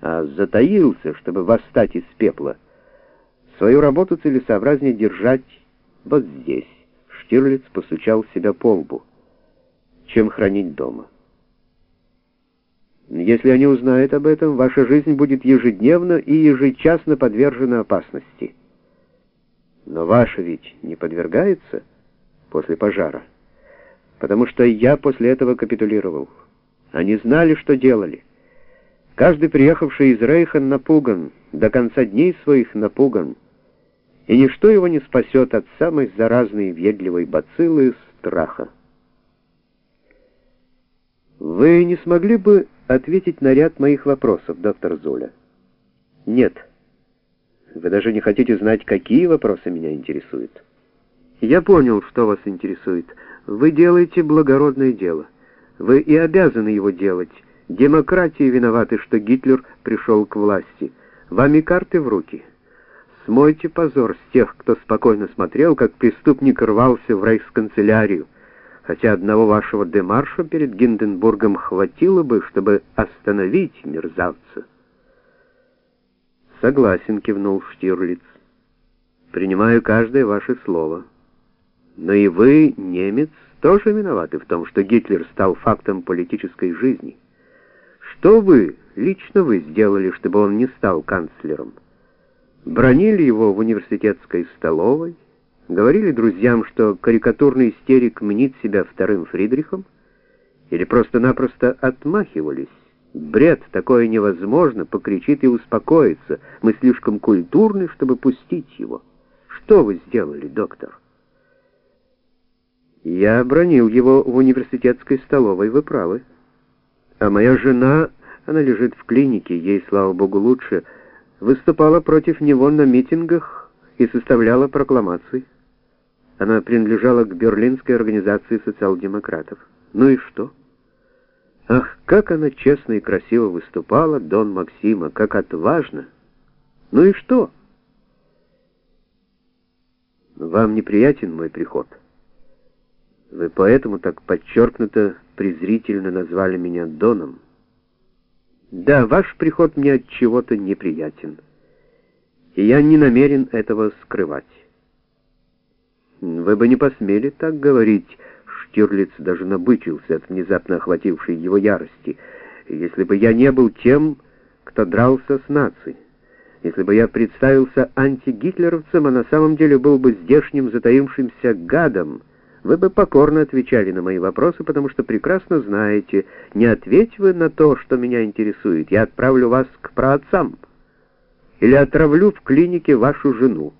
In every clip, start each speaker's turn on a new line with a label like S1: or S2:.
S1: а затаился, чтобы восстать из пепла. Свою работу целесообразнее держать вот здесь. Штирлиц постучал себя по лбу. Чем хранить дома? Если они узнают об этом, ваша жизнь будет ежедневно и ежечасно подвержена опасности. Но ваша ведь не подвергается после пожара, потому что я после этого капитулировал. Они знали, что делали. Каждый приехавший из Рейха напуган, до конца дней своих напуган, и ничто его не спасет от самой заразной и бациллы страха. Вы не смогли бы ответить на ряд моих вопросов, доктор Зуля? Нет. Вы даже не хотите знать, какие вопросы меня интересуют. Я понял, что вас интересует. Вы делаете благородное дело. Вы и обязаны его делать. Демократии виноваты, что Гитлер пришел к власти. Вами карты в руки. Смойте позор с тех, кто спокойно смотрел, как преступник рвался в рейхсканцелярию хотя одного вашего демарша перед Гинденбургом хватило бы, чтобы остановить мерзавца. Согласен, кивнул Штирлиц. Принимаю каждое ваше слово. Но и вы, немец, тоже виноваты в том, что Гитлер стал фактом политической жизни. Что вы, лично вы сделали, чтобы он не стал канцлером? Бронили его в университетской столовой? Говорили друзьям, что карикатурный истерик мнит себя вторым Фридрихом? Или просто-напросто отмахивались? Бред, такое невозможно, покричит и успокоится. Мы слишком культурны, чтобы пустить его. Что вы сделали, доктор? Я бронил его в университетской столовой, вы правы. А моя жена, она лежит в клинике, ей, слава богу, лучше, выступала против него на митингах и составляла прокламации. Она принадлежала к Берлинской организации социал-демократов. Ну и что? Ах, как она честно и красиво выступала, Дон Максима, как отважно. Ну и что? Вам неприятен мой приход? Вы поэтому так подчеркнуто презрительно назвали меня Доном. Да, ваш приход мне от чего-то неприятен. И я не намерен этого скрывать. Вы бы не посмели так говорить. Штирлиц даже набычился от внезапно охватившей его ярости. Если бы я не был тем, кто дрался с нацией. Если бы я представился антигитлеровцем, а на самом деле был бы здешним затаившимся гадом, вы бы покорно отвечали на мои вопросы, потому что прекрасно знаете, не ответь вы на то, что меня интересует, я отправлю вас к праотцам или отравлю в клинике вашу жену.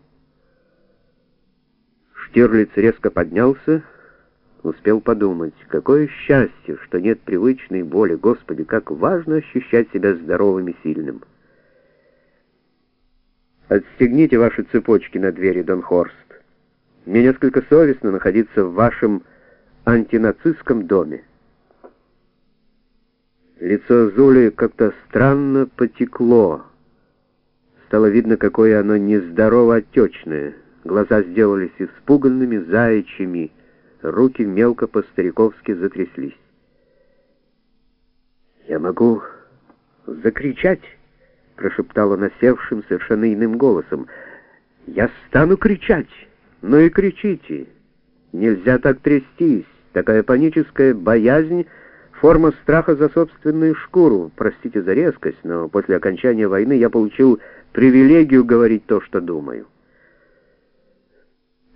S1: Штирлиц резко поднялся, успел подумать, какое счастье, что нет привычной боли. Господи, как важно ощущать себя здоровым и сильным. Отстегните ваши цепочки на двери, Дон Хорст. Мне несколько совестно находиться в вашем антинацистском доме. Лицо Зули как-то странно потекло. Стало видно, какое оно нездорово отечное. Глаза сделались испуганными, заячьими, руки мелко по-стариковски затряслись. «Я могу закричать!» — прошептал он осевшим, совершенно иным голосом. «Я стану кричать! Ну и кричите! Нельзя так трястись! Такая паническая боязнь — форма страха за собственную шкуру. Простите за резкость, но после окончания войны я получил привилегию говорить то, что думаю».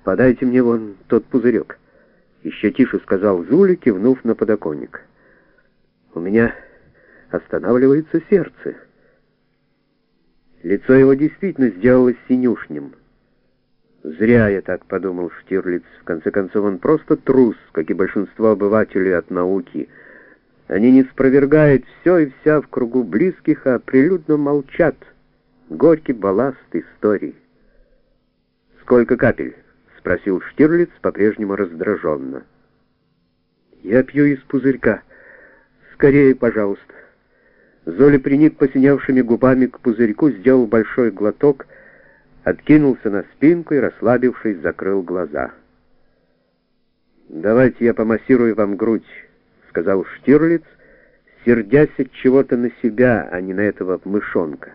S1: «Подайте мне вон тот пузырек», — еще тише сказал Зуля, кивнув на подоконник. «У меня останавливается сердце». Лицо его действительно сделалось синюшним. Зря я так подумал Штирлиц. В конце концов, он просто трус, как и большинство обывателей от науки. Они не спровергают все и вся в кругу близких, а прилюдно молчат. Горький балласт истории. «Сколько капель?» спросил Штирлиц по-прежнему раздраженно. «Я пью из пузырька. Скорее, пожалуйста». Золя приник посиневшими губами к пузырьку, сделал большой глоток, откинулся на спинку и, расслабившись, закрыл глаза. «Давайте я помассирую вам грудь», — сказал Штирлиц, сердясь от чего-то на себя, а не на этого мышонка.